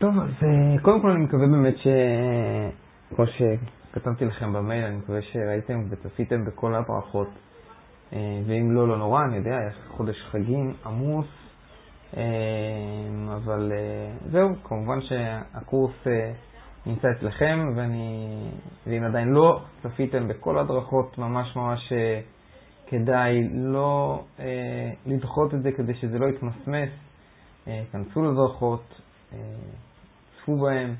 טוב, אז אה, קודם כל אני מקווה באמת ש... כמו שכתבתי לכם במייל, אני מקווה שראיתם וצפיתם בכל הברכות. אה, ואם לא, לא נורא, אני יודע, יש חודש חגים עמוס, אה, אבל זהו, כמובן שהקורס נמצא אצלכם, ואני, ואם עדיין לא צפיתם בכל הדרכות, ממש ממש כדאי לא לדחות את זה כדי שזה לא יתמסמס. כנסו לדרכות, צפו בהם.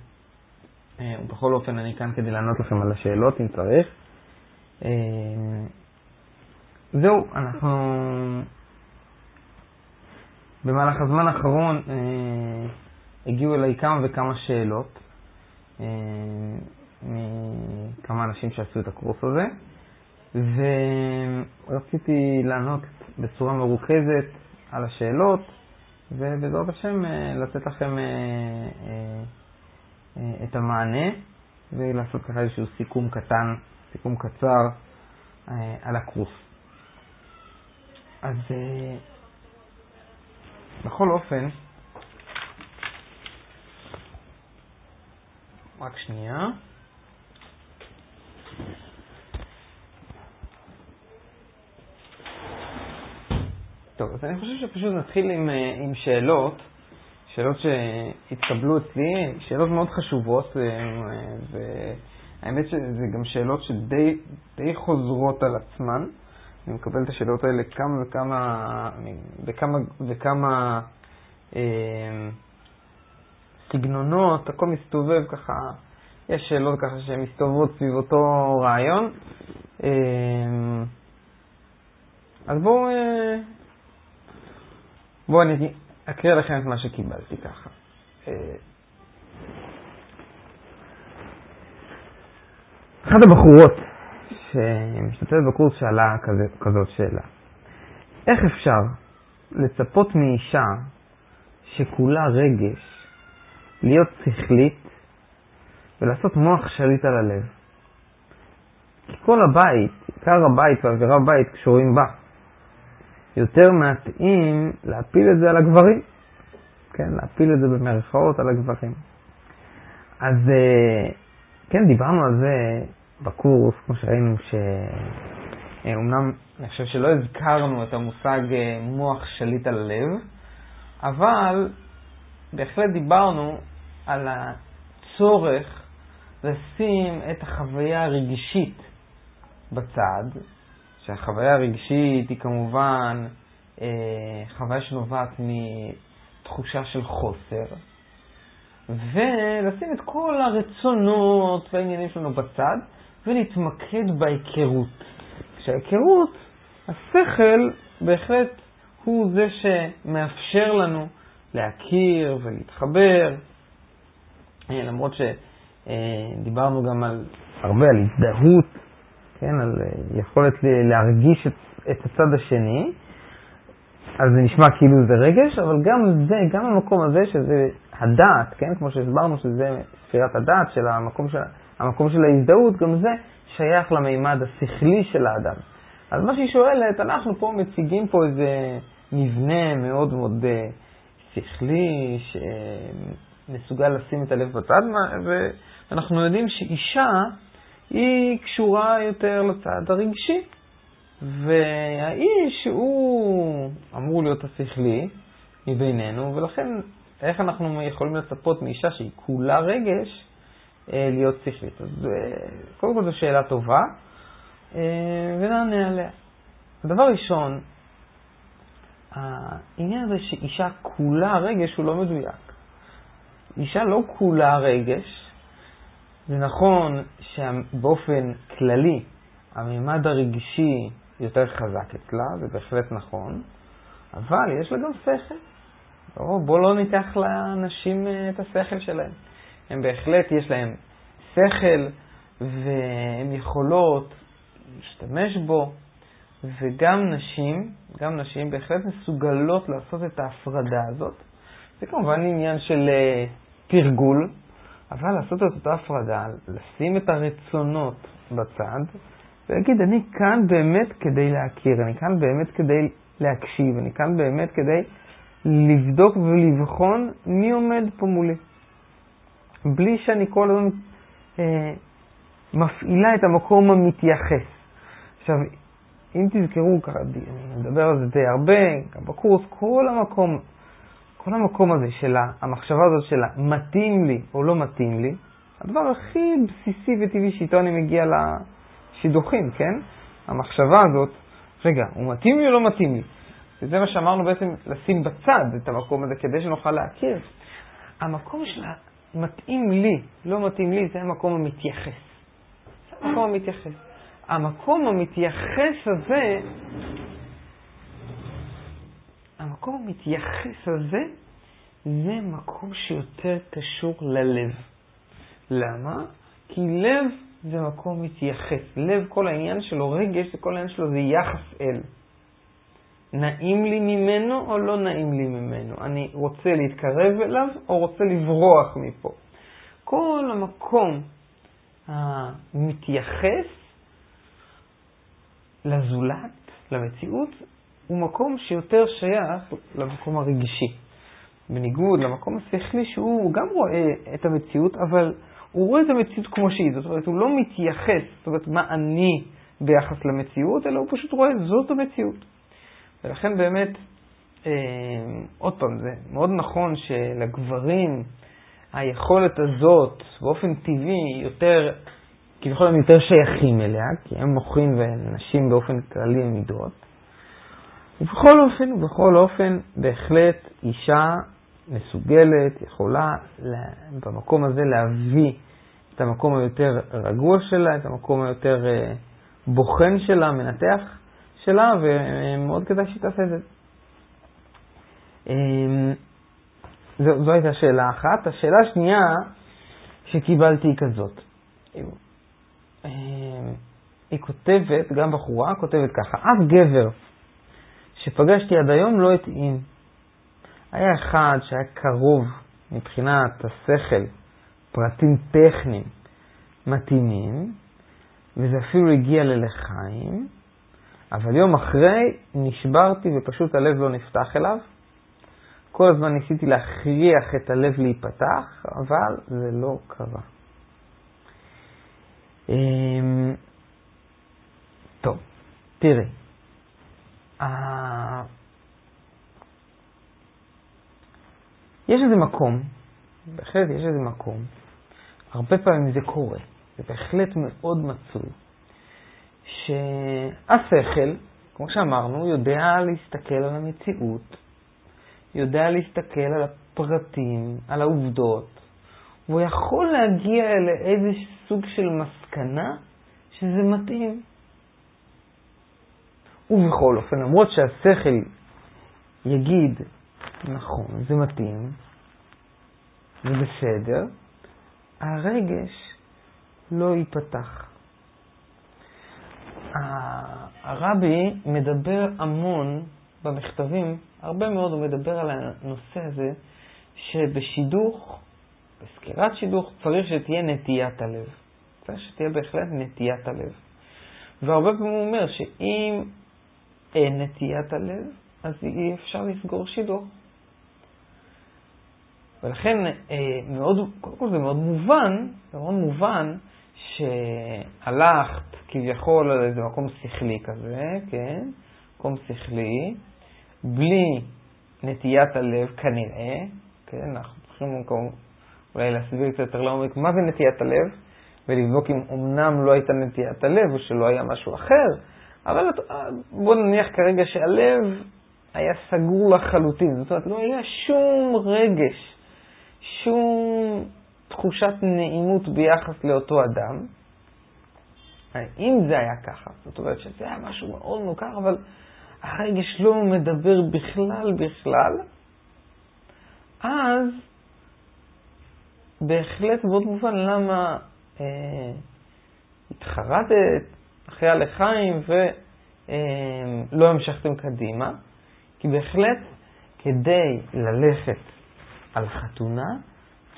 אה, ובכל אופן, אני כאן כדי לענות לכם על השאלות אם צריך. אה, זהו, אנחנו במהלך הזמן האחרון אה, הגיעו אליי כמה וכמה שאלות מכמה אנשים שעשו את הקורס הזה, ורציתי לענות בצורה מרוכזת על השאלות. ובעזרת השם לתת לכם אה, אה, את המענה ולעשות ככה איזשהו סיכום קטן, סיכום קצר על הקורס. אז בכל אופן, רק שנייה. טוב, אז אני חושב שפשוט נתחיל עם, אה, עם שאלות, שאלות שהתקבלו אצלי, שאלות מאוד חשובות, אה, והאמת שזה גם שאלות שדי חוזרות על עצמן. אני מקבל את השאלות האלה כמה וכמה, בכמה וכמה אה, סגנונות, הכל מסתובב ככה, יש שאלות ככה שהן מסתובבות סביב אותו רעיון. אה, אז בואו אה, בואו אני אקריא לכם את מה שקיבלתי ככה. אה, אחת הבחורות שמשתתפת בקורס שאלה כזה, כזאת שאלה. איך אפשר לצפות מאישה שכולה רגש להיות שכלית ולעשות מוח שליט על הלב? כי כל הבית, עיקר הבית ואווירה בית קשורים בה. יותר מתאים להפיל את זה על הגברים. כן, להפיל את זה במרכאות על הגברים. אז אה, כן, דיברנו על זה בקורס, כמו שראינו, שאומנם אני חושב שלא הזכרנו את המושג אה, מוח שליט על הלב, אבל בהחלט דיברנו על הצורך לשים את החוויה הרגשית בצד, שהחוויה הרגשית היא כמובן אה, חוויה שנובעת מתחושה של חוסר, ולשים את כל הרצונות והעניינים שלנו בצד, ולהתמקד בהיכרות. כשההיכרות, השכל בהחלט הוא זה שמאפשר לנו להכיר ולהתחבר, אה, למרות שדיברנו גם על, הרבה על הזדהות כן, על אה, יכולת להרגיש את, את הצד השני, אז זה נשמע כאילו זה רגש, אבל גם זה, גם המקום הזה שזה הדעת, כן, כמו שהסברנו שזה ספירת הדעת של המקום של, המקום של ההזדהות, גם זה שייך למימד השכלי של האדם. אז מה שהיא שואלת, אנחנו פה מציגים פה איזה מבנה מאוד מאוד אה, שכלי, שמסוגל לשים את הלב בצד, ואנחנו יודעים שאישה היא קשורה יותר לצד הרגשי. והאיש הוא אמור להיות השכלי מבינינו, ולכן איך אנחנו יכולים לצפות מאישה שהיא כולה רגש אה, להיות שכלית? אז אה, קודם כל זו שאלה טובה, אה, ונענה עליה. דבר ראשון, העניין הזה שאישה כולה רגש הוא לא מדויק. אישה לא כולה רגש, זה נכון שבאופן כללי הממד הרגשי יותר חזק אצלה, זה בהחלט נכון, אבל יש לה גם שכל. בואו בוא לא ניקח לאנשים אה, את השכל שלהם. הם בהחלט, יש להם שכל והן יכולות להשתמש בו, וגם נשים, גם נשים בהחלט מסוגלות לעשות את ההפרדה הזאת. זה כמובן עניין של אה, תרגול, אבל לעשות את אותה הפרדה, לשים את הרצונות בצד, ולהגיד, אני כאן באמת כדי להכיר, אני כאן באמת כדי להקשיב, אני כאן באמת כדי לבדוק ולבחון מי עומד פה מולי. בלי שאני כל הזמן אה, מפעילה את המקום המתייחס. עכשיו, אם תזכרו, אני מדבר על זה די הרבה, גם בקורס, כל המקום, כל המקום הזה של המחשבה הזאת של מתאים לי או לא מתאים לי, הדבר הכי בסיסי וטבעי שאיתו אני מגיע לשידוכים, כן? המחשבה הזאת, רגע, הוא מתאים לי או לא מתאים לי? וזה מה שאמרנו בעצם, לשים בצד את המקום הזה כדי שנוכל להכיר. המקום של מתאים לי, לא מתאים לי, זה המקום המתייחס. זה המקום המתייחס. המקום המתייחס הזה, המקום המתייחס הזה, זה מקום שיותר קשור ללב. למה? כי לב זה מקום מתייחס. לב, כל העניין שלו, רגש, כל העניין שלו זה יחס אל. נעים לי ממנו או לא נעים לי ממנו? אני רוצה להתקרב אליו או רוצה לברוח מפה? כל המקום המתייחס לזולת, למציאות, הוא מקום שיותר שייך למקום הרגשי. בניגוד למקום השכלי שהוא גם רואה את המציאות, אבל הוא רואה את המציאות כמו שהיא. זאת אומרת, הוא לא מתייחס, זאת אומרת, מה אני ביחס למציאות, אלא הוא פשוט רואה, זאת המציאות. ולכן באמת, אה, עוד פעם, זה מאוד נכון שלגברים היכולת הזאת באופן טבעי יותר, כביכול הם יותר שייכים אליה, כי הם מוחים ונשים באופן כללי הם מידות. ובכל אופן, ובכל אופן, בהחלט אישה מסוגלת, יכולה במקום הזה להביא את המקום היותר רגוע שלה, את המקום היותר אה, בוחן שלה, מנתח שלה, ומאוד כדאי שהיא תעשה את זה. אמ, זו, זו הייתה שאלה אחת. השאלה השנייה שקיבלתי היא כזאת. אמ, היא כותבת, גם בחורה, כותבת ככה, אף גבר שפגשתי עד היום לא התאים. היה אחד שהיה קרוב מבחינת השכל, פרטים טכניים מתאימים, וזה אפילו הגיע ללחיים, אבל יום אחרי נשברתי ופשוט הלב לא נפתח אליו. כל הזמן ניסיתי להכריח את הלב להיפתח, אבל זה לא קרה. אמ, טוב, תראי, יש איזה מקום, בהחלט יש איזה מקום, הרבה פעמים זה קורה, זה בהחלט מאוד מצוי, שהשכל, כמו שאמרנו, יודע להסתכל על המציאות, יודע להסתכל על הפרטים, על העובדות, והוא יכול להגיע לאיזה סוג של מסקנה שזה מתאים. ובכל אופן, למרות שהשכל יגיד, נכון, זה מתאים, זה בסדר, הרגש לא ייפתח. הרבי מדבר המון במכתבים, הרבה מאוד הוא מדבר על הנושא הזה, שבשידוך, בסקירת שידוך, צריך שתהיה נטיית הלב. צריך שתהיה בהחלט נטיית הלב. והרבה פעמים הוא אומר שאם אין נטיית הלב, אז אי אפשר לסגור שידוך. ולכן, אה, מאוד, קודם כל זה מאוד מובן, זה מאוד מובן שהלכת כביכול על איזה מקום שכלי כזה, כן? מקום שכלי, בלי נטיית הלב כנראה, כן? אנחנו צריכים מקום, אולי להסביר קצת יותר לעומק מה זה נטיית הלב, ולבדוק אם אמנם לא הייתה נטיית הלב או שלא היה משהו אחר, אבל בוא נניח כרגע שהלב היה סגור לחלוטין, זאת אומרת לא היה שום רגש, שום תחושת נעימות ביחס לאותו אדם. אם זה היה ככה, זאת אומרת שזה היה משהו מאוד מוכר, אבל הרגש לא מדבר בכלל בכלל, אז בהחלט מאוד מובן למה אה, התחרדת אחרי הלחיים ולא אה, המשכתם קדימה, כי בהחלט כדי ללכת על חתונה,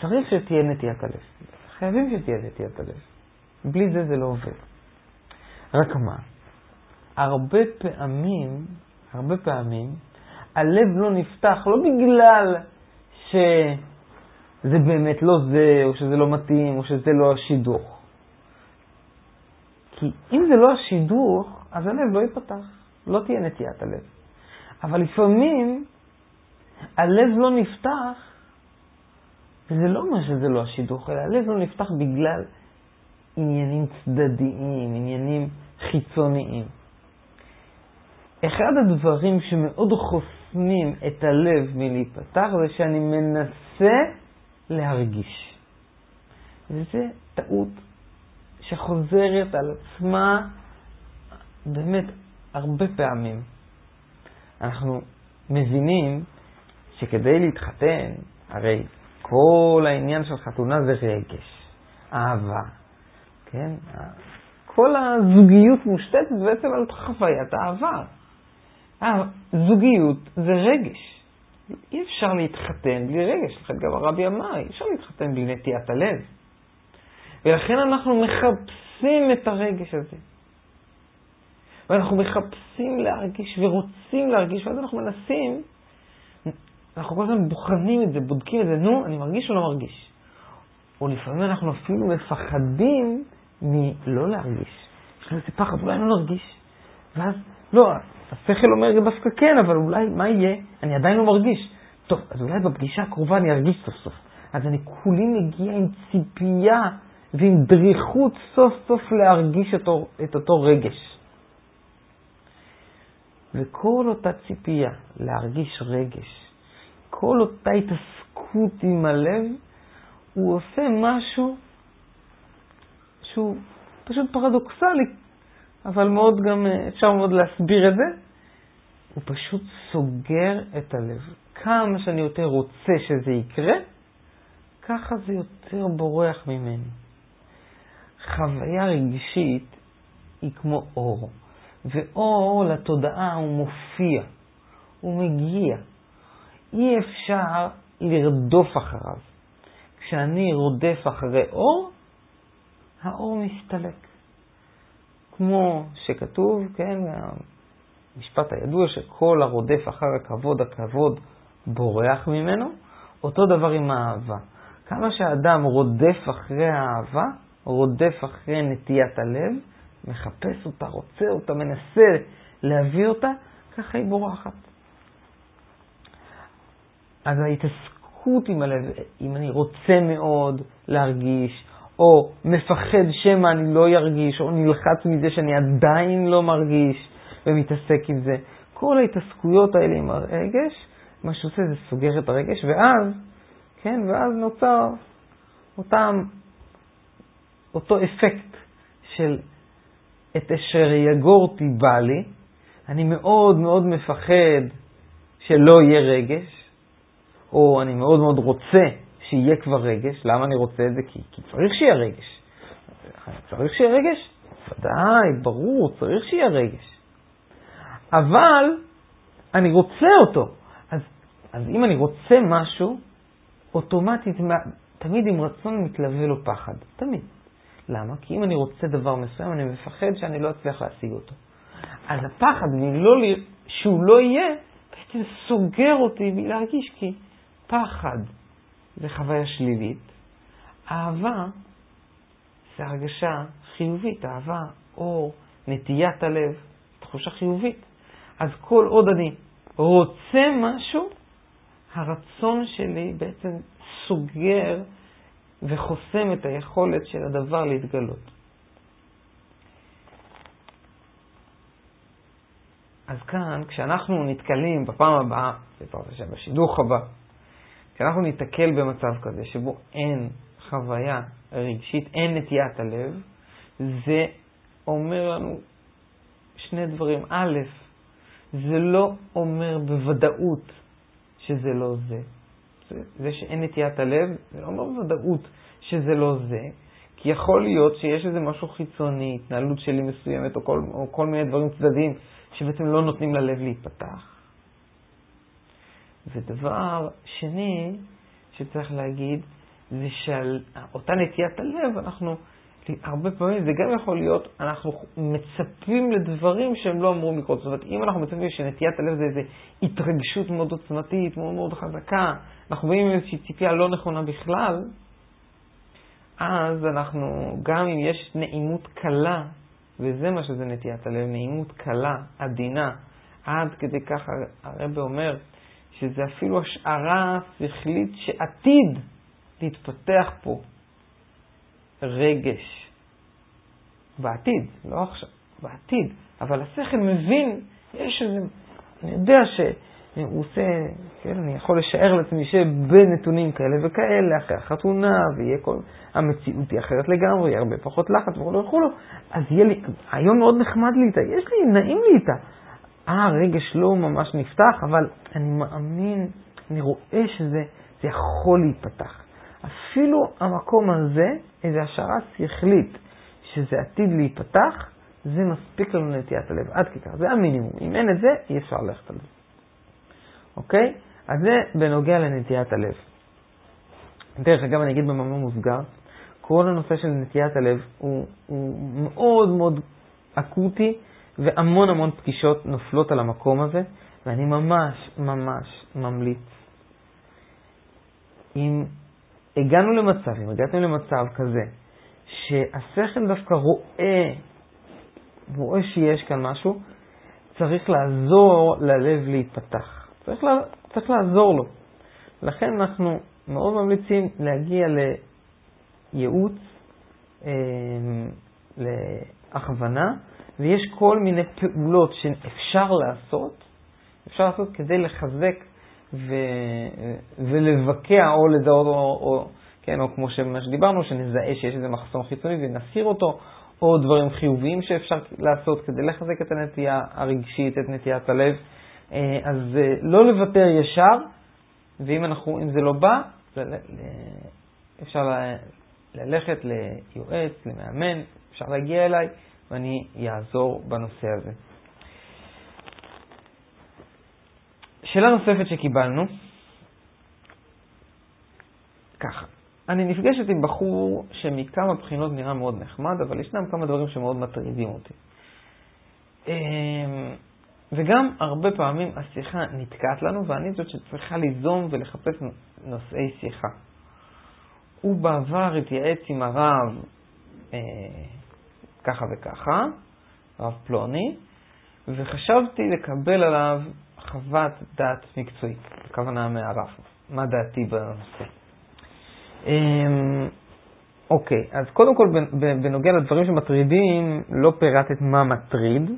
צריך שתהיה נטיית הלב. חייבים שתהיה נטיית הלב. בלי זה זה לא עובד. רק מה? הרבה פעמים, הרבה פעמים, הלב לא נפתח, לא בגלל זה באמת לא זה, או שזה לא מתאים, או שזה לא השידוך. כי אם זה לא השידוך, אז הלב לא ייפתח, לא תהיה נטיית הלב. אבל לפעמים הלב לא נפתח, וזה לא אומר שזה לא השידוך, אלא הלב לא נפתח בגלל עניינים צדדיים, עניינים חיצוניים. אחד הדברים שמאוד חוסמים את הלב מלהיפתח זה שאני מנסה להרגיש. וזה טעות שחוזרת על עצמה באמת הרבה פעמים. אנחנו מבינים שכדי להתחתן, הרי כל העניין של חתונה זה רגש, אהבה, כן? כל הזוגיות מושתתת בעצם על חוויית האהבה. הזוגיות זה רגש. אי אפשר להתחתן בלי רגש, לכן גם הרבי אמר, אי אפשר להתחתן בלי נטיית הלב. ולכן אנחנו מחפשים את הרגש הזה. ואנחנו מחפשים להרגיש ורוצים להרגיש, ואז אנחנו מנסים, אנחנו כל הזמן בוחנים את זה, בודקים את זה, נו, אני מרגיש או לא מרגיש? או לפעמים אנחנו אפילו מפחדים מלא להרגיש. יש לנו איזה פחד, אולי לא נרגיש. ואז, לא, השכל אומר דווקא כן, אבל אולי, מה יהיה? אני עדיין לא מרגיש. טוב, אז אולי בפגישה הקרובה אני ארגיש סוף סוף. אז אני כולי מגיע עם ציפייה ועם דריכות סוף סוף להרגיש את, את אותו רגש. וכל אותה ציפייה להרגיש רגש, כל אותה התעסקות עם הלב, הוא עושה משהו שהוא פשוט פרדוקסלי, אבל מאוד גם, אפשר מאוד להסביר את זה. הוא פשוט סוגר את הלב. כמה שאני יותר רוצה שזה יקרה, ככה זה יותר בורח ממני. חוויה רגשית היא כמו אור, ואור לתודעה הוא מופיע, הוא מגיע. אי אפשר לרדוף אחריו. כשאני רודף אחרי אור, האור מסתלק. כמו שכתוב, כן, המשפט הידוע שכל הרודף אחר הכבוד, הכבוד בורח ממנו, אותו דבר עם האהבה. כמה שהאדם רודף אחרי האהבה, רודף אחרי נטיית הלב, מחפש אותה, רוצה אותה, מנסה להביא אותה, ככה היא בורחת. אז ההתעסקות עם הלב, אם אני רוצה מאוד להרגיש, או מפחד שמא אני לא ירגיש, או נלחץ מזה שאני עדיין לא מרגיש ומתעסק עם זה, כל ההתעסקויות האלה עם הרגש, מה שעושה זה סוגר את הרגש, ואז, כן, ואז נוצר אותם אותו אפקט של את אשר יגורתי בא לי, אני מאוד מאוד מפחד שלא יהיה רגש, או אני מאוד מאוד רוצה שיהיה כבר רגש. למה אני רוצה את זה? כי, כי צריך שיהיה רגש. צריך שיהיה רגש? ודאי, ברור, צריך שיהיה רגש. אבל אני רוצה אותו. אז, אז אם אני רוצה משהו, אוטומטית, תמיד עם רצון מתלווה לו פחד. תמיד. למה? כי אם אני רוצה דבר מסוים, אני מפחד שאני לא אצליח להשיג אותו. אז הפחד מלא, שהוא לא יהיה, בעצם סוגר אותי מלהרגיש כי פחד זה חוויה שלילית, אהבה זה הרגשה חיובית, אהבה, אור, נטיית הלב, תחושה חיובית. אז כל עוד אני רוצה משהו, הרצון שלי בעצם סוגר וחוסם את היכולת של הדבר להתגלות. אז כאן, כשאנחנו נתקלים בפעם הבאה, בעזרת השם, בשידוך הבא, כשאנחנו ניתקל במצב כזה שבו אין חוויה רגשית, אין נטיית הלב, זה אומר לנו שני דברים. א', זה לא אומר בוודאות שזה לא זה. זה שאין נטיית הלב, זה לא אומר בוודאות שזה לא זה, כי יכול להיות שיש איזה משהו חיצוני, התנהלות שלי מסוימת, או כל, או כל מיני דברים צדדיים, שבעצם לא נותנים ללב להיפתח. ודבר שני שצריך להגיד, זה שעל אותה נטיית הלב אנחנו הרבה פעמים זה גם יכול להיות, אנחנו מצפים לדברים שהם לא אמורים לקרות. זאת אומרת, אם אנחנו מצפים שנטיית הלב זה איזו התרגשות מאוד עוצמתית, מאוד מאוד חזקה, אנחנו באים עם איזושהי ציפייה לא נכונה בכלל, אז אנחנו, גם אם יש נעימות קלה, וזה מה שזה נטיית הלב, נעימות קלה, עדינה, עד כדי כך הרב אומר שזה אפילו השערה שכלית שעתיד להתפתח פה רגש. בעתיד, לא עכשיו, בעתיד. אבל השכל מבין, יש איזה, אני יודע שהוא עושה, כן, אני יכול לשער לעצמי שבנתונים כאלה וכאלה, אחרי החתונה, ויהיה כל, המציאות היא אחרת לגמרי, יהיה הרבה פחות לחץ וכו' וכו', אז יהיה לי, היום מאוד נחמד לי איתה, יש לי, נעים לי איתה. אה, רגש לא ממש נפתח, אבל אני מאמין, אני רואה שזה זה יכול להיפתח. אפילו המקום הזה, איזו השערה שכלית, שזה עתיד להיפתח, זה מספיק לנו לנטיית הלב, עד כדי כך, זה המינימום. אם אין את זה, אי אפשר ללכת על זה. אוקיי? אז זה בנוגע לנטיית הלב. דרך אגב, אני אגיד במאמר מוסגר, כל הנושא של נטיית הלב הוא, הוא מאוד מאוד אקוטי, והמון המון פגישות נופלות על המקום הזה, ואני ממש ממש ממליץ, אם הגענו למצב, אם הגעתם למצב כזה, שהשכל דווקא רואה, רואה שיש כאן משהו, צריך לעזור ללב להיפתח. צריך, לה, צריך לעזור לו. לכן אנחנו מאוד ממליצים להגיע לייעוץ, אה, להכוונה, ויש כל מיני פעולות שאפשר לעשות, אפשר לעשות כדי לחזק ו... ולבקע או לזהות, או, או, כן, או כמו שדיברנו, שנזהה שיש איזה מחסום חיצוני ונסיר אותו, או דברים חיוביים שאפשר לעשות כדי לחזק את הנטייה הרגשית, את נטיית הלב. אה, אז אה, לא לוותר ישר, ואם אנחנו, זה לא בא, אפשר ללכת ליועץ, למאמן, אפשר להגיע אליי, ואני אעזור בנושא הזה. שאלה נוספת שקיבלנו, ככה, אני נפגשת עם בחור שמכמה בחינות נראה מאוד נחמד, אבל ישנם כמה דברים שמאוד מטרידים אותי. אמ, וגם הרבה פעמים השיחה נתקעת לנו, ואני זאת שצריכה ליזום ולחפש נושאי שיחה. הוא בעבר התייעץ עם הרב אה, ככה וככה, הרב פלוני, וחשבתי לקבל עליו חוות דעת מקצועית, הכוונה מהרב, מה דעתי בנושא. אמ, אוקיי, אז קודם כל בנוגע לדברים שמטרידים, לא פירטת מה מטריד,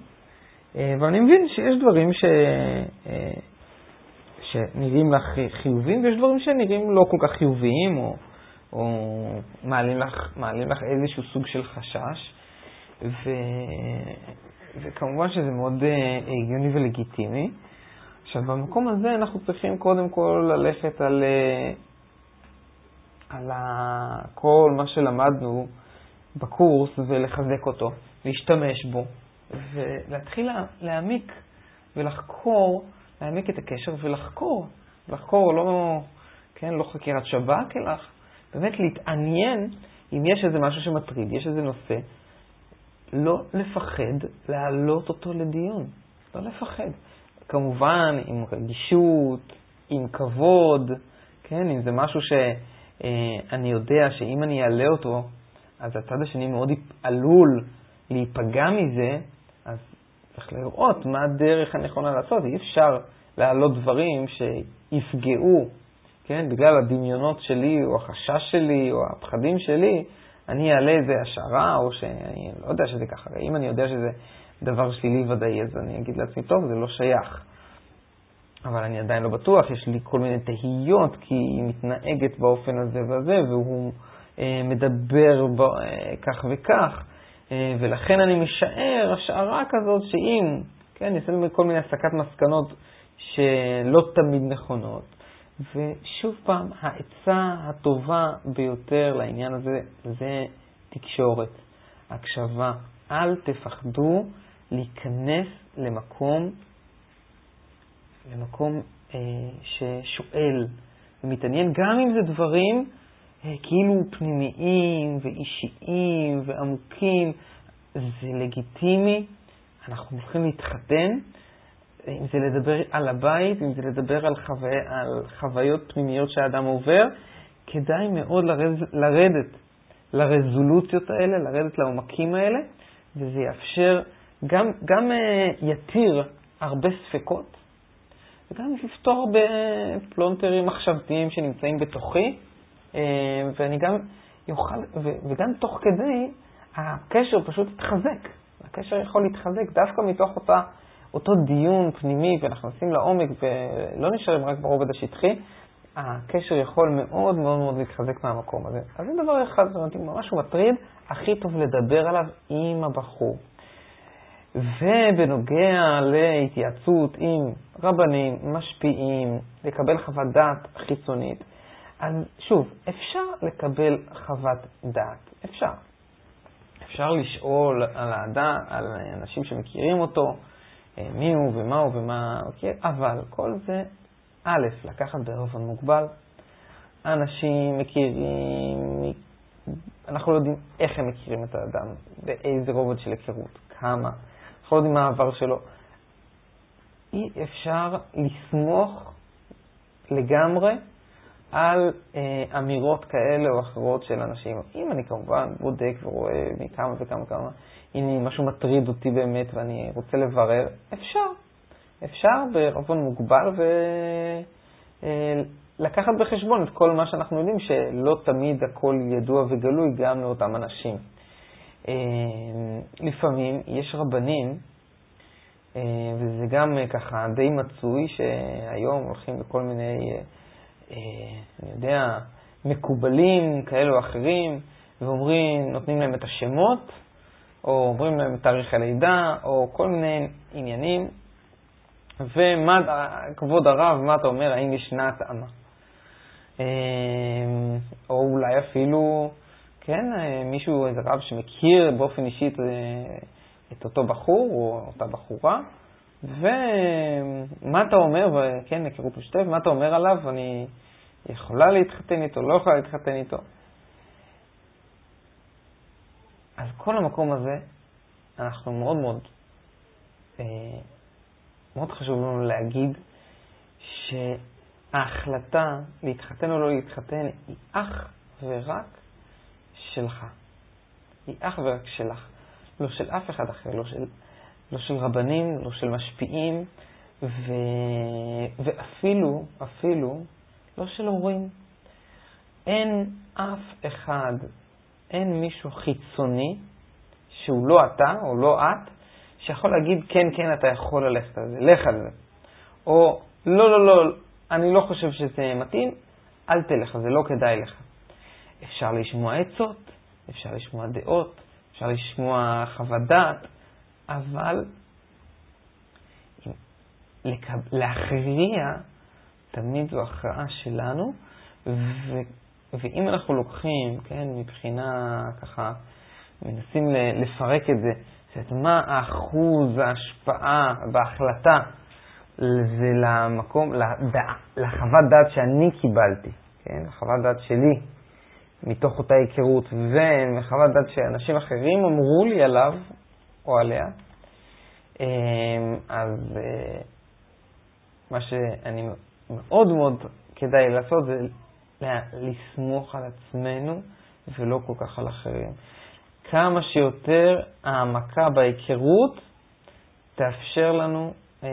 אה, ואני מבין שיש דברים ש... אה, שנראים לך חיוביים, ויש דברים שנראים לא כל כך חיוביים, או, או מעלים, לך, מעלים לך איזשהו סוג של חשש. ו... וכמובן שזה מאוד אה, הגיוני ולגיטימי. עכשיו, במקום הזה אנחנו צריכים קודם כל ללכת על, אה, על כל מה שלמדנו בקורס ולחזק אותו, להשתמש בו, ולהתחיל להעמיק ולחקור, להעמיק את הקשר ולחקור. לחקור לא, כן, לא חקירת שב"כ, אלא באמת להתעניין אם יש איזה משהו שמטריד, יש איזה נושא, לא לפחד להעלות אותו לדיון. לא לפחד. כמובן, עם רגישות, עם כבוד, כן, אם זה משהו שאני יודע שאם אני אעלה אותו, אז הצד השני מאוד עלול להיפגע מזה, אז צריך לראות מה הדרך הנכונה לעשות. אי אפשר להעלות דברים שיפגעו, כן, בגלל הדמיונות שלי, או החשש שלי, או הפחדים שלי, אני אעלה איזה השערה, או שאני לא יודע שזה ככה. אם אני יודע שזה דבר שלילי ודאי, אז אני אגיד לעצמי, טוב, זה לא שייך. אבל אני עדיין לא בטוח, יש לי כל מיני תהיות, כי היא מתנהגת באופן הזה והזה, והוא אה, מדבר ב, אה, כך וכך, אה, ולכן אני משער השערה כזאת שאם, כן, יש לנו כל מיני הסקת מסקנות שלא תמיד נכונות, ושוב פעם, העצה הטובה ביותר לעניין הזה זה תקשורת, הקשבה. אל תפחדו להיכנס למקום, למקום אה, ששואל ומתעניין, גם אם זה דברים אה, כאילו פנימיים ואישיים ועמוקים, זה לגיטימי, אנחנו הולכים להתחתן, אם זה לדבר על הבית, אם זה לדבר על, חוו... על חוויות פנימיות שהאדם עובר, כדאי מאוד לרד... לרדת לרזולוציות האלה, לרדת לעומקים האלה, וזה יאפשר, גם, גם uh, יתיר הרבה ספקות, וגם לפתור הרבה פלונטרים מחשבתיים שנמצאים בתוכי, uh, ואני גם יוכל, וגם תוך כדי, הקשר פשוט יתחזק. הקשר יכול להתחזק דווקא מתוך אותה, אותו דיון פנימי, ואנחנו נוסעים לעומק ולא נשארים רק ברובד השטחי, הקשר יכול מאוד מאוד מאוד להתחזק מהמקום הזה. אז זה דבר אחד, זאת אומרת, אם משהו מטריד, הכי טוב לדבר עליו עם הבחור. ובנוגע להתייעצות עם רבנים, משפיעים, לקבל חוות דעת חיצונית, אז שוב, אפשר לקבל חוות דעת, אפשר. אפשר לשאול על האדם, על אנשים שמכירים אותו, אה, מי הוא ומה הוא ומה, אוקיי? אבל כל זה א', לקחת באופן מוגבל. אנשים מכירים, אנחנו לא יודעים איך הם מכירים את האדם, באיזה רובד של היכרות, כמה, לא יודעים מה העבר שלו. אי אפשר לסמוך לגמרי על אה, אמירות כאלה או אחרות של אנשים. אם אני כמובן בודק ורואה מכמה וכמה כמה, אם משהו מטריד אותי באמת ואני רוצה לברר, אפשר. אפשר בערבון מוגבל ולקחת אה, בחשבון את כל מה שאנחנו יודעים, שלא תמיד הכל ידוע וגלוי גם לאותם אנשים. אה, לפעמים יש רבנים, אה, וזה גם ככה די מצוי, שהיום הולכים בכל מיני, אני יודע, מקובלים כאלו או אחרים, ואומרים, נותנים להם את השמות, או אומרים להם את תאריך הלידה, או כל מיני עניינים, ומה, כבוד הרב, מה אתה אומר, האם ישנה התאמה? אמ, או אולי אפילו, כן, מישהו, איזה רב שמכיר באופן אישי את, את אותו בחור או אותה בחורה, ומה אתה אומר, וכן, היכרות משותפת, מה אתה אומר עליו, אני יכולה להתחתן איתו, לא יכולה להתחתן איתו. אז כל המקום הזה, אנחנו מאוד מאוד אה, מאוד חשוב לנו להגיד שההחלטה להתחתן או לא להתחתן היא אך ורק שלך. היא אך ורק שלך. לא של אף אחד אחר, לא של, לא של רבנים, לא של משפיעים, ו... ואפילו, אפילו, לא של הורים. אין אף אחד, אין מישהו חיצוני שהוא לא אתה או לא את, שיכול להגיד, כן, כן, אתה יכול ללכת על זה, לך על זה. או, לא, לא, לא, אני לא חושב שזה מתאים, אל תלך, זה לא כדאי לך. אפשר לשמוע עצות, אפשר לשמוע דעות, אפשר לשמוע חוות דעת, אבל להכריע תמיד זו הכרעה שלנו, ו, ואם אנחנו לוקחים, כן, מבחינה ככה, מנסים לפרק את זה זאת מה האחוז ההשפעה בהחלטה למקום, לחוות דעת שאני קיבלתי, כן? לחוות דעת שלי, מתוך אותה היכרות, ומחוות דעת שאנשים אחרים אמרו לי עליו או עליה, אמ, אז אה, מה שאני מאוד מאוד כדאי לעשות זה לסמוך על עצמנו ולא כל כך על אחרים. כמה שיותר העמקה בהיכרות תאפשר לנו אה,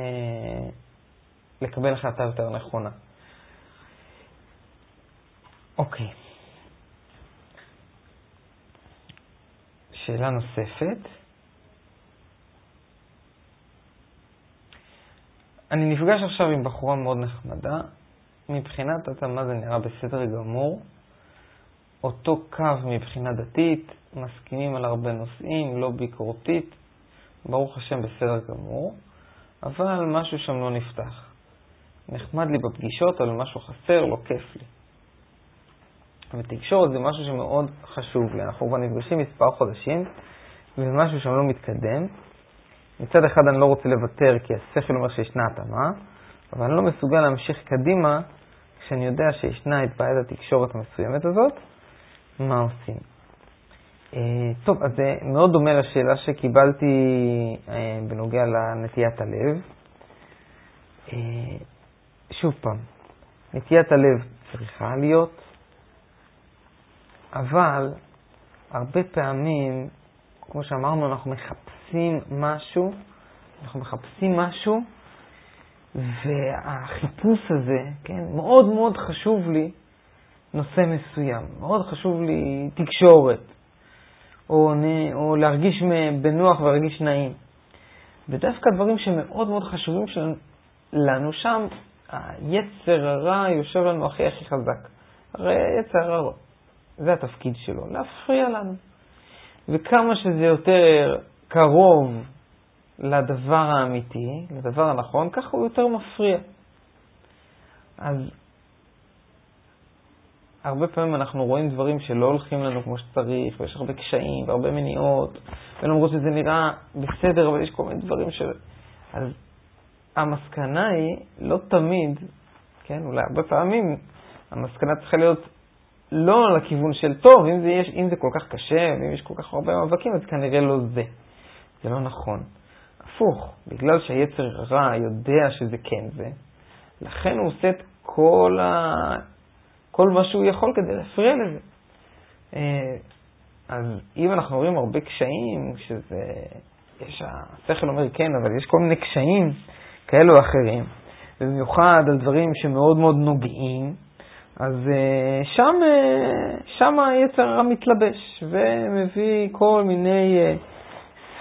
לקבל החלטה יותר נכונה. אוקיי. שאלה נוספת. אני נפגש עכשיו עם בחורה מאוד נחמדה. מבחינת התאמה זה נראה בסדר גמור. אותו קו מבחינה דתית, מסכימים על הרבה נושאים, לא ביקורתית, ברוך השם בסדר גמור, אבל משהו שם לא נפתח. נחמד לי בפגישות, אבל משהו חסר, לא כיף לי. ותקשורת זה משהו שמאוד חשוב לי. אנחנו כבר נפגשים מספר חודשים, ומשהו שם לא מתקדם. מצד אחד אני לא רוצה לוותר, כי השכל אומר שישנה התאמה, אבל אני לא מסוגל להמשיך קדימה כשאני יודע שישנה את בעיית התקשורת המסוימת הזאת, מה עושים? Uh, טוב, אז זה מאוד דומה לשאלה שקיבלתי uh, בנוגע לנטיית הלב. Uh, שוב פעם, נטיית הלב צריכה להיות, אבל הרבה פעמים, כמו שאמרנו, אנחנו מחפשים משהו, אנחנו מחפשים משהו, והחיפוש הזה, כן, מאוד מאוד חשוב לי נושא מסוים, מאוד חשוב לי תקשורת, או, או להרגיש בנוח ולהרגיש נעים. ודווקא דברים שמאוד מאוד חשובים לנו שם, היצר הרע יושב לנו הכי הכי חזק. הרי היצר הרע, זה התפקיד שלו, להפריע לנו. וכמה שזה יותר קרוב לדבר האמיתי, לדבר הנכון, ככה הוא יותר מפריע. אז הרבה פעמים אנחנו רואים דברים שלא הולכים לנו כמו שצריך, ויש הרבה קשיים והרבה מניעות, ולמרות שזה נראה בסדר, אבל יש כל מיני דברים ש... אז המסקנה היא לא תמיד, כן, אולי הרבה פעמים המסקנה צריכה להיות לא לכיוון של טוב, אם זה, יש, אם זה כל כך קשה, ואם יש כל כך הרבה מאבקים, אז כנראה לא זה. זה לא נכון. הפוך, בגלל שהיצר רע יודע שזה כן זה, לכן הוא עושה את כל, ה... כל מה שהוא יכול כדי להפריע לזה. אה, אז אם אנחנו רואים הרבה קשיים, שזה, יש, השכל אומר כן, אבל יש כל מיני קשיים כאלו או אחרים, ובמיוחד על דברים שמאוד מאוד נוגעים, אז אה, שם, אה, שם היצר הרע מתלבש ומביא כל מיני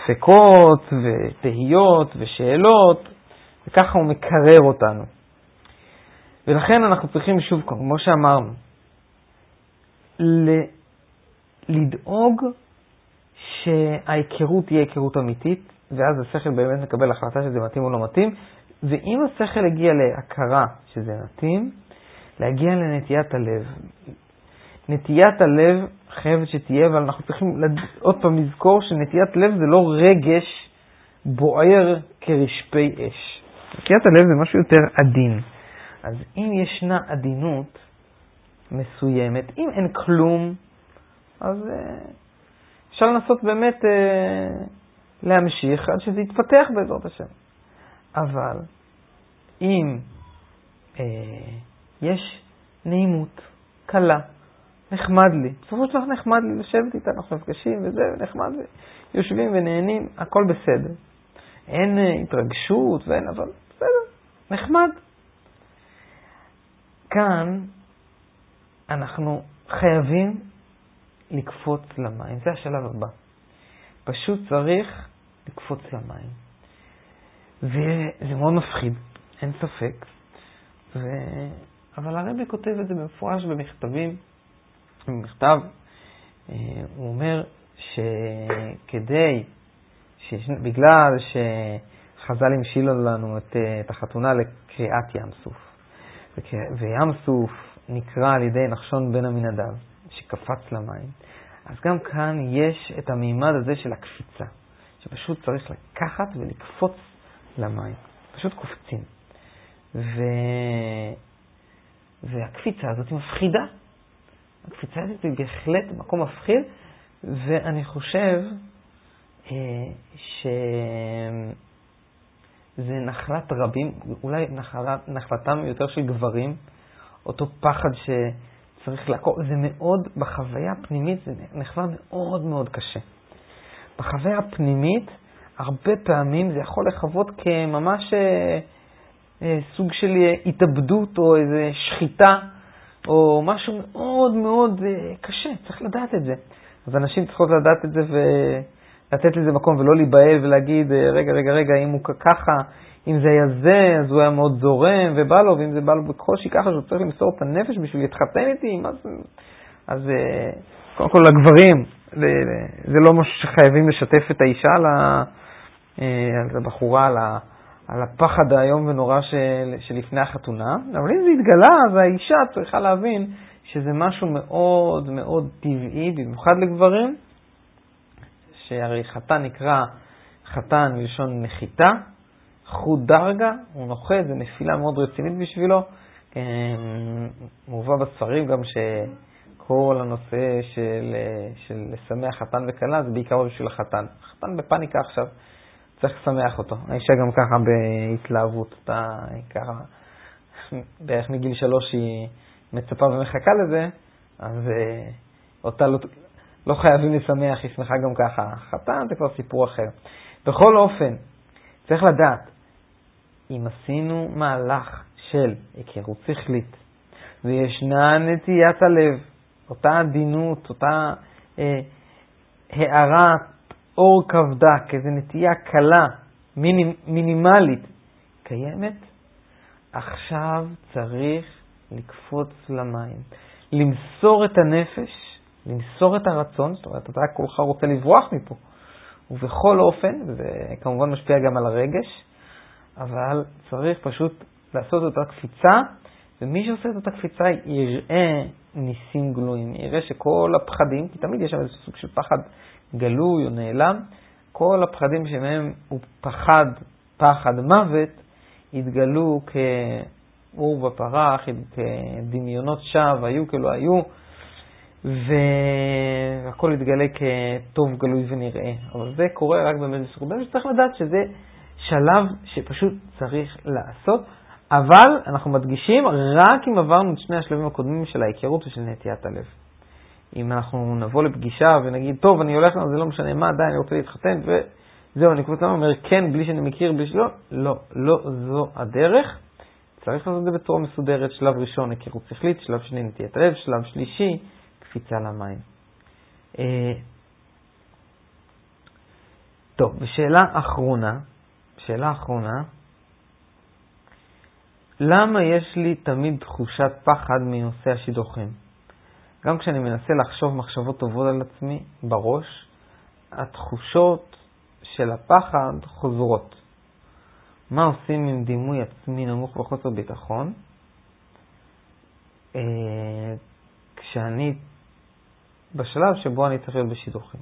ספקות ותהיות ושאלות, וככה הוא מקרר אותנו. ולכן אנחנו צריכים, שוב, כמו שאמרנו, לדאוג שההיכרות תהיה היכרות אמיתית, ואז השכל באמת מקבל החלטה שזה מתאים או לא מתאים, ואם השכל הגיע להכרה שזה מתאים, להגיע לנטיית הלב. נטיית הלב חייבת שתהיה, אבל אנחנו צריכים לד... עוד פעם לזכור שנטיית לב זה לא רגש בוער כרשפי אש. נטיית הלב זה משהו יותר עדין. אז אם ישנה עדינות מסוימת, אם אין כלום, אז uh, אפשר לנסות באמת uh, להמשיך עד שזה יתפתח בעזרת השם. אבל אם uh, יש נעימות קלה, נחמד לי. בסופו של דבר נחמד לי לשבת איתה, אנחנו נפגשים וזה, נחמד, יושבים ונהנים, הכל בסדר. אין אה, התרגשות ואין, אבל בסדר, נחמד. כאן אנחנו חייבים לקפוץ למים, זה השלב הבא. פשוט צריך לקפוץ למים. וזה מאוד מפחיד, אין ספק. ו... אבל הרבי כותב את זה במפורש במכתבים במכתב, אה, הוא אומר שכדי, בגלל שחז"ל המשילו לנו את, אה, את החתונה לקריאת ים סוף, וים סוף נקרא על ידי נחשון בן עמינדב, שקפץ למים, אז גם כאן יש את המימד הזה של הקפיצה, שפשוט צריך לקחת ולקפוץ למים, פשוט קופצים. ו... והקפיצה הזאת מפחידה, הקפיצה הזאת היא בהחלט מקום מפחיד, ואני חושב אה, שזה נחלת רבים, אולי נחלת, נחלתם יותר של גברים, אותו פחד שצריך לעקור, זה מאוד, בחוויה הפנימית זה נחווה מאוד מאוד קשה. בחוויה הפנימית, הרבה פעמים זה יכול לחוות כממש אה, סוג של התאבדות או איזו שחיטה. או משהו מאוד מאוד אה, קשה, צריך לדעת את זה. אז אנשים צריכות לדעת את זה ולתת לזה מקום ולא להיבהל ולהגיד, אה, רגע, רגע, רגע, אם הוא ככה, אם זה היה זה, אז הוא היה מאוד זורם ובא לו, ואם זה בא לו בקושי ככה, שהוא צריך למסור את הנפש בשביל להתחתן איתי, אז, אז אה, קודם כל לגברים, זה לא משהו שחייבים לשתף את האישה, על הבחורה, על. על הפחד האיום ונורא של, שלפני החתונה, אבל אם זה התגלה, אז האישה צריכה להבין שזה משהו מאוד מאוד טבעי, במיוחד לגברים, שהרי חתן נקרא חתן מלשון נחיתה, חוט דרגה, הוא נוחת, זו נפילה מאוד רצינית בשבילו. כן, מובא בספרים גם כל הנושא של, של לשמח חתן וכלה זה בעיקר בשביל החתן. החתן בפאניקה עכשיו, צריך לשמח אותו. האישה גם ככה בהתלהבות, אתה ככה, בערך מגיל שלוש היא מצפה ומחכה לזה, אז אה, אותה לא, לא חייבים לשמח, היא שמחה גם ככה. חתן זה כבר סיפור אחר. בכל אופן, צריך לדעת, אם עשינו מהלך של היכרות שכלית, וישנה נטיית הלב, אותה עדינות, אותה אה, הערת אור כבדה, כאיזו נטייה קלה, מינימ, מינימלית, קיימת, עכשיו צריך לקפוץ למים, למסור את הנפש, למסור את הרצון, זאת אומרת, אתה כולך רוצה לברוח מפה. ובכל אופן, זה כמובן משפיע גם על הרגש, אבל צריך פשוט לעשות אותה קפיצה, ומי שעושה את אותה קפיצה יראה ניסים גלויים, יראה שכל הפחדים, כי תמיד יש שם איזה סוג של פחד גלוי או נעלם, כל הפחדים שמהם הוא פחד, פחד מוות, יתגלו כאור בפרח, כדמיונות שווא, היו כלא היו, והכל יתגלה כטוב גלוי ונראה. אבל זה קורה רק באמת בסוג בן, שצריך לדעת שזה שלב שפשוט צריך לעשות, אבל אנחנו מדגישים רק אם עברנו את שני השלבים הקודמים של ההיכרות ושל נטיית הלב. אם אנחנו נבוא לפגישה ונגיד, טוב, אני הולך, זה לא משנה מה, די, אני רוצה להתחתן, וזהו, אני קבוצה אומר כן, בלי שאני מכיר, בלי שלא, לא, לא זו הדרך. צריך לעשות את זה בצורה מסודרת, שלב ראשון, היכרות שכלית, שלב שני, נטיית הלב, שלב שלישי, קפיצה למים. אה, טוב, ושאלה אחרונה, שאלה אחרונה, למה יש לי תמיד תחושת פחד מנושא השידוכים? גם כשאני מנסה לחשוב מחשבות טובות על עצמי בראש, התחושות של הפחד חוזרות. מה עושים עם דימוי עצמי נמוך וחוסר ביטחון? אה, כשאני בשלב שבו אני צריך להיות בשידוכים.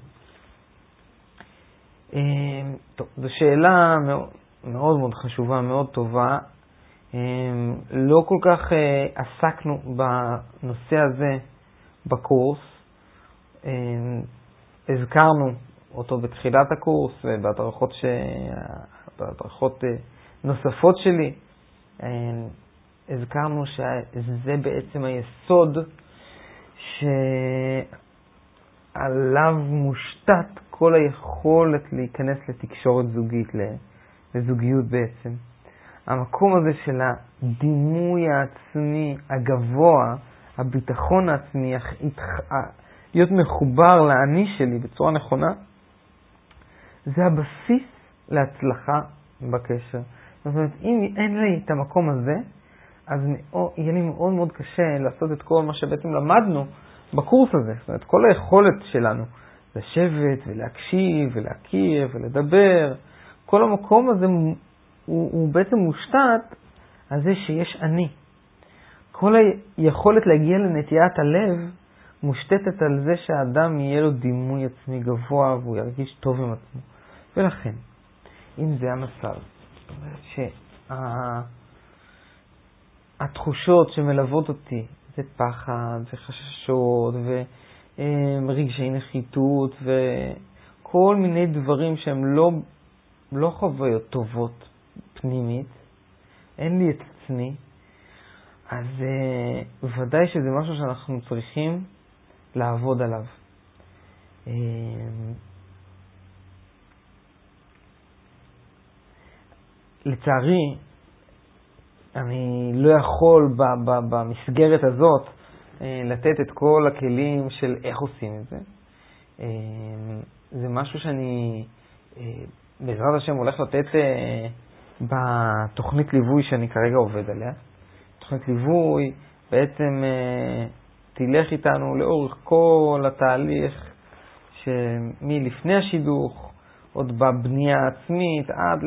אה, טוב, זו שאלה מאוד מאוד חשובה, מאוד טובה. אה, לא כל כך עסקנו בנושא הזה בקורס. הזכרנו אותו בתחילת הקורס ובהדרכות ש... בהדרכות נוספות שלי. הזכרנו שזה בעצם היסוד ש... עליו מושתת כל היכולת להיכנס לתקשורת זוגית, לזוגיות בעצם. המקום הזה של הדימוי העצמי הגבוה, הביטחון העצמי, להיות מחובר לאני שלי בצורה נכונה, זה הבסיס להצלחה בקשר. זאת אומרת, אם אין לי את המקום הזה, אז יהיה לי מאוד מאוד קשה לעשות את כל מה שבעצם למדנו בקורס הזה. זאת אומרת, כל היכולת שלנו לשבת ולהקשיב ולהכיר ולדבר, כל המקום הזה הוא, הוא בעצם מושתת על זה שיש אני. כל היכולת להגיע לנטיית הלב מושתתת על זה שהאדם יהיה לו דימוי עצמי גבוה והוא ירגיש טוב עם עצמו. ולכן, אם זה המצב, שהתחושות שמלוות אותי זה פחד וחששות ורגשי נחיתות וכל מיני דברים שהם לא, לא חוויות טובות פנימית, אין לי את עצמי, אז uh, ודאי שזה משהו שאנחנו צריכים לעבוד עליו. Uh, לצערי, אני לא יכול במסגרת הזאת אה, לתת את כל הכלים של איך עושים את זה. אה, זה משהו שאני אה, בעזרת השם הולך לתת בתוכנית ליווי שאני כרגע עובד עליה. תוכנית ליווי בעצם תלך איתנו לאורך כל התהליך מלפני השידוך, עוד בבנייה העצמית, עד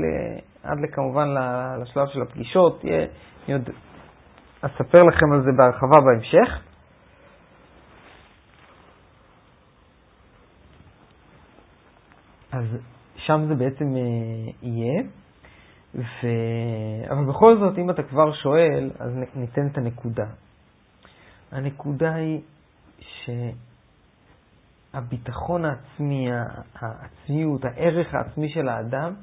עד כמובן לשלב של הפגישות, תהיה, אני עוד אספר לכם על זה בהרחבה בהמשך. אז שם זה בעצם אה, יהיה. ו... אבל בכל זאת, אם אתה כבר שואל, אז ניתן את הנקודה. הנקודה היא שהביטחון העצמי, העצמיות, הערך העצמי של האדם,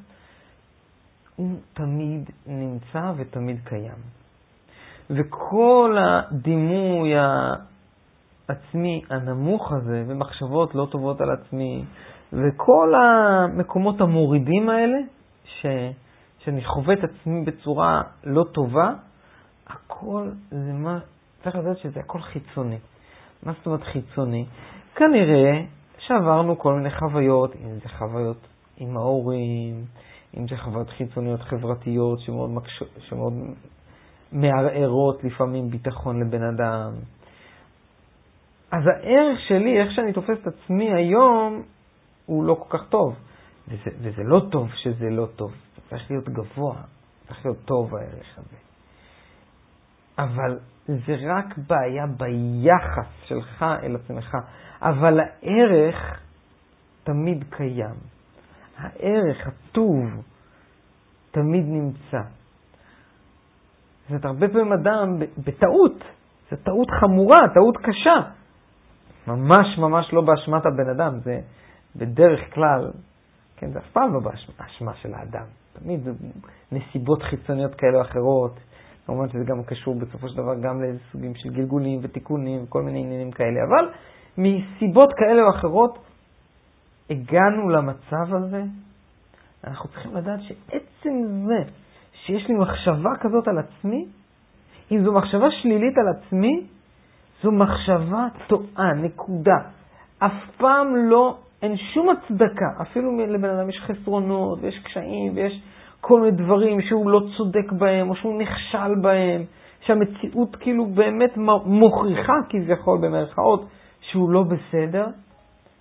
הוא תמיד נמצא ותמיד קיים. וכל הדימוי העצמי הנמוך הזה, ומחשבות לא טובות על עצמי, וכל המקומות המורידים האלה, ש, שאני חווה את עצמי בצורה לא טובה, הכל זה מה, צריך לדעת שזה הכל חיצוני. מה זאת אומרת חיצוני? כנראה שעברנו כל מיני חוויות, אם זה חוויות עם ההורים, אם זה חוויות חיצוניות חברתיות שמאוד, מקש... שמאוד מערערות לפעמים ביטחון לבן אדם. אז הערך שלי, איך שאני תופס את עצמי היום, הוא לא כל כך טוב. וזה, וזה לא טוב שזה לא טוב, צריך להיות גבוה, צריך להיות טוב הערך הזה. אבל זה רק בעיה ביחס שלך אל עצמך. אבל הערך תמיד קיים. הערך הטוב תמיד נמצא. זאת הרבה פעמים אדם בטעות, זו טעות חמורה, טעות קשה. ממש ממש לא באשמת הבן אדם, זה בדרך כלל, כן, זה אף פעם לא באשמה של האדם. תמיד זה נסיבות חיצוניות כאלה או אחרות. כמובן שזה גם קשור בסופו של דבר גם לסוגים של גלגולים ותיקונים וכל מיני עניינים כאלה, אבל מסיבות כאלה או אחרות הגענו למצב הזה, אנחנו צריכים לדעת שעצם זה שיש לי מחשבה כזאת על עצמי, אם זו מחשבה שלילית על עצמי, זו מחשבה טועה, נקודה. אף פעם לא, אין שום הצדקה, אפילו לבן אדם יש חסרונות ויש קשיים ויש כל מיני דברים שהוא לא צודק בהם או שהוא נכשל בהם, שהמציאות כאילו באמת מוכיחה כביכול במרכאות שהוא לא בסדר,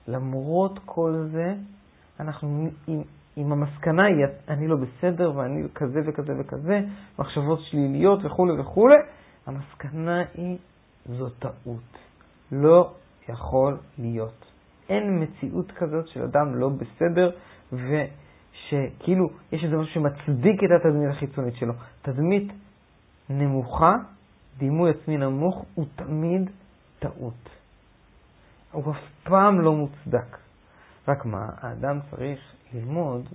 למרות כל זה, אנחנו עם, עם המסקנה היא, אני לא בסדר ואני כזה וכזה וכזה, מחשבות שליליות וכולי וכולי, המסקנה היא, זו טעות. לא יכול להיות. אין מציאות כזאת של אדם לא בסדר, ושכאילו יש איזה משהו שמצדיק את התדמית החיצונית שלו. תדמית נמוכה, דימוי עצמי נמוך, הוא תמיד טעות. הוא אף פעם לא מוצדק. רק מה, האדם צריך ללמוד,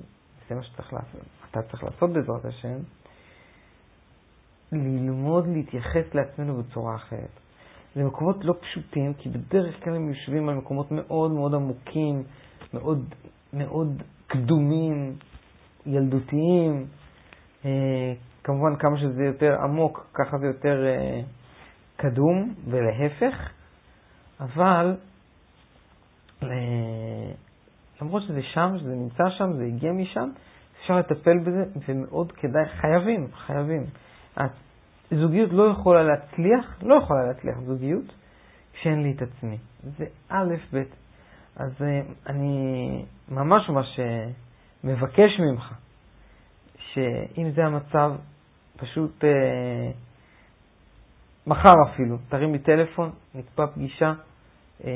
זה מה שצריך לעשות, אתה צריך לעשות בעזרת השם, ללמוד להתייחס לעצמנו בצורה אחרת. זה מקומות לא פשוטים, כי בדרך כלל הם יושבים על מקומות מאוד מאוד עמוקים, מאוד, מאוד קדומים, ילדותיים. אה, כמובן, כמה שזה יותר עמוק, ככה זה יותר אה, קדום, ולהפך. אבל למרות שזה שם, שזה נמצא שם, זה הגיע משם, אפשר לטפל בזה, ומאוד כדאי, חייבים, חייבים. הזוגיות לא יכולה להצליח, לא יכולה להצליח זוגיות, כשאין לי את עצמי. זה א', ב'. אז אה, אני ממש ממש אה, מבקש ממך, שאם זה המצב, פשוט אה, מחר אפילו, תרים לי טלפון, נקבע פגישה, אה,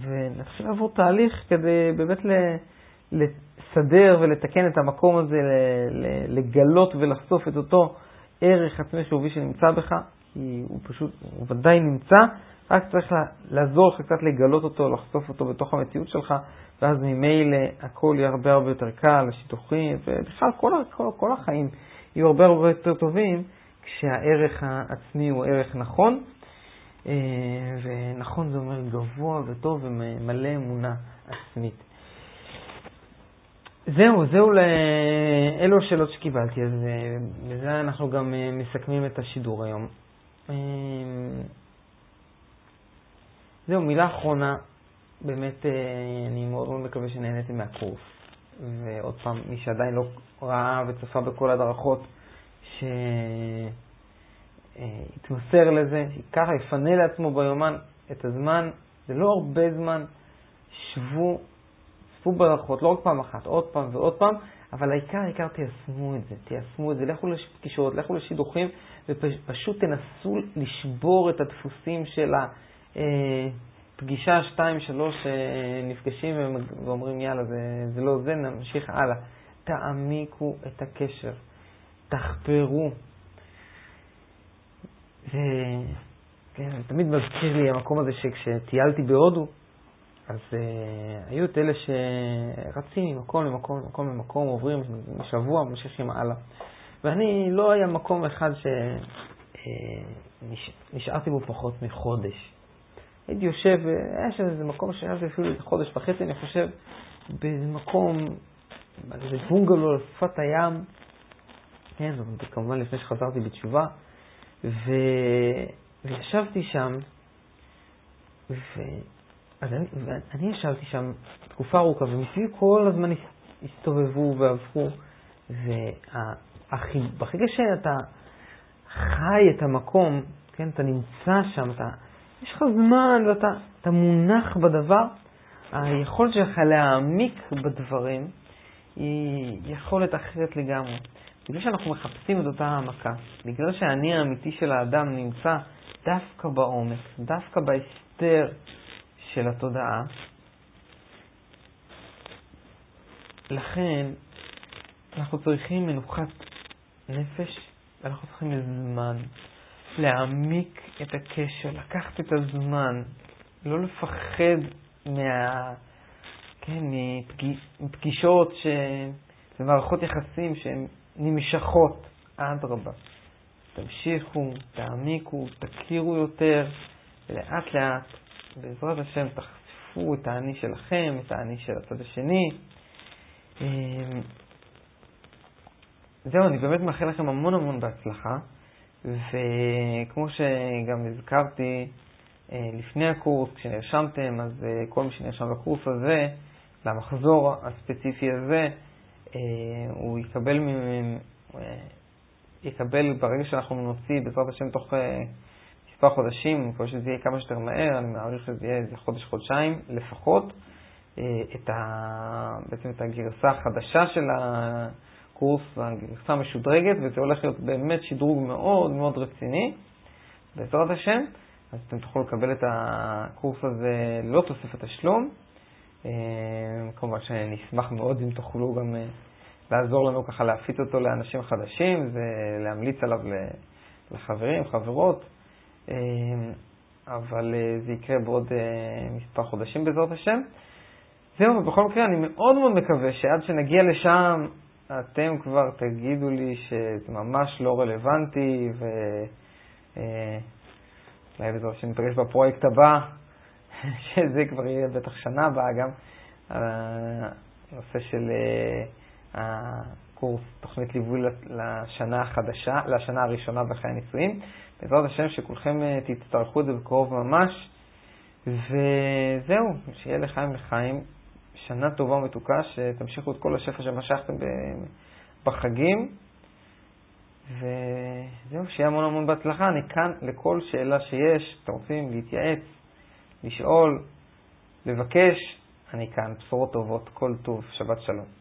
ונתחיל לעבור תהליך כדי באמת לסדר ולתקן את המקום הזה, לגלות ולחשוף את אותו ערך עצמי חיובי שנמצא בך, כי הוא פשוט, הוא ודאי נמצא, רק צריך לעזור לך קצת לגלות אותו, לחשוף אותו בתוך המציאות שלך, ואז ממילא הכל יהיה הרבה הרבה יותר קל, השיתוחים, ובכלל כל, כל, כל החיים יהיו הרבה הרבה יותר טובים, כשהערך העצמי הוא ערך נכון. אה, ונכון זה אומר גבוה וטוב ומלא אמונה עצמית. זהו, זהו, אלו השאלות שקיבלתי, אז אה, בזה אנחנו גם אה, מסכמים את השידור היום. זהו, מילה אחרונה, באמת אני מאוד מאוד מקווה שנהניתם מהקורס. ועוד פעם, מי שעדיין לא ראה וצפה בכל הדרכות, ש... יתמסר לזה, ככה יפנה לעצמו ביומן את הזמן, זה לא הרבה זמן, שבו, צפו ברכות, לא רק פעם אחת, עוד פעם ועוד פעם, אבל העיקר, העיקר תיישמו את זה, תיישמו את זה, לכו לפגישות, לכו לשידוכים, ופשוט תנסו לשבור את הדפוסים של הפגישה, אה, שתיים, שלוש, אה, נפגשים ואומרים, יאללה, זה, זה לא זה, נמשיך הלאה. תעמיקו את הקשר, תחפרו, כן, זה תמיד מזכיר לי המקום הזה שכשטיילתי בהודו, אז uh, היו את אלה שרצים ממקום למקום למקום למקום, עוברים משבוע, ממשיכים הלאה. ואני, לא היה מקום אחד שנשארתי אה, בו פחות מחודש. הייתי יושב, היה שם איזה מקום שהיה אפילו איזה חודש וחצי, אני חושב, באיזה מקום, באיזה בונגלו על שפת הים, כן, כמובן לפני שחזרתי בתשובה, ו... וישבתי שם, ו... אז אני, ואני ישבתי שם תקופה ארוכה, ומסביב כל הזמן הסתובבו ועברו, וברגע שאתה חי את המקום, כן, אתה נמצא שם, אתה, יש לך זמן ואתה אתה מונח בדבר, היכולת שלך להעמיק בדברים היא יכולת אחרת לגמרי. בגלל שאנחנו מחפשים את אותה העמקה, בגלל שהאני האמיתי של האדם נמצא דווקא בעומק, דווקא בהסתר של התודעה, לכן אנחנו צריכים מנוחת נפש, ואנחנו צריכים זמן להעמיק את הקשר, לקחת את הזמן, לא לפחד מה... כן, מפגישות ש... ומערכות יחסים שהן נמשכות, אדרבה. תמשיכו, תעמיקו, תכירו יותר, ולאט לאט, בעזרת השם, תחשפו את האני שלכם, את האני של הצד השני. אמ, זהו, אני באמת מאחל לכם המון המון בהצלחה, וכמו שגם הזכרתי אה, לפני הקורס, כשנרשמתם, אז אה, כל מי שנרשם לקורס הזה, למחזור הספציפי הזה, אה, הוא יקבל יקבל ברגע שאנחנו נוציא, בעזרת השם, תוך מספר חודשים, אני מקווה שזה יהיה כמה שיותר מהר, אני מעריך שזה יהיה איזה חודש-חודשיים לפחות, אה, את ה, בעצם את הגרסה החדשה של הקורס, הגרסה המשודרגת, וזה הולך להיות באמת שדרוג מאוד מאוד רציני, בעזרת השם. אז אתם תוכלו לקבל את הקורס הזה ללא תוספת תשלום. אה, כמובן שאני אשמח מאוד אם תוכלו גם לעזור לנו ככה להפיץ אותו לאנשים חדשים ולהמליץ עליו לחברים, חברות, אה, אבל אה, זה יקרה בעוד אה, מספר חודשים בעזרת השם. זהו, ובכל מקרה אני מאוד מאוד מקווה שעד שנגיע לשם אתם כבר תגידו לי שזה ממש לא רלוונטי ואולי בעזרת השם נפגש בפרויקט הבא, שזה כבר יהיה בטח שנה הבאה גם, הנושא של הקורס, תוכנית ליווי לשנה החדשה, לשנה הראשונה בחיי הנישואים. בעזרת השם שכולכם אה, תצטרכו את זה בקרוב ממש. וזהו, שיהיה לחיים לחיים, שנה טובה ומתוקה, שתמשיכו את כל השפע שמשכתם בחגים. וזהו, שיהיה המון המון בהצלחה. אני כאן לכל שאלה שיש, אתם רוצים להתייעץ, לשאול, לבקש, אני כאן. בשורות טובות, כל טוב, שבת שלום.